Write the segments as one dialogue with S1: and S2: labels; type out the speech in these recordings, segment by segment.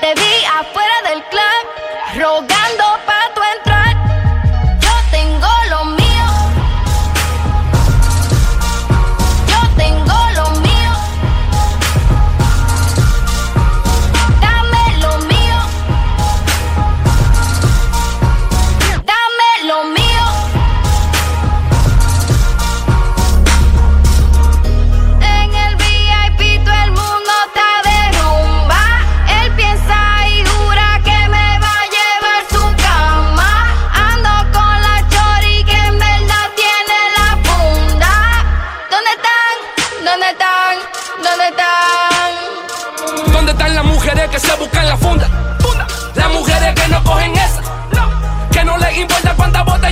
S1: te vi afuera del club rogando están?
S2: ¿Dónde están las mujeres que se buscan la funda? Las mujeres que no cogen esa. Que no les importa cuántas botellas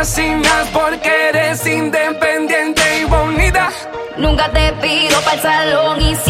S2: fascinas porque eres independiente y bonita.
S1: Nunca te pido para el salón y siempre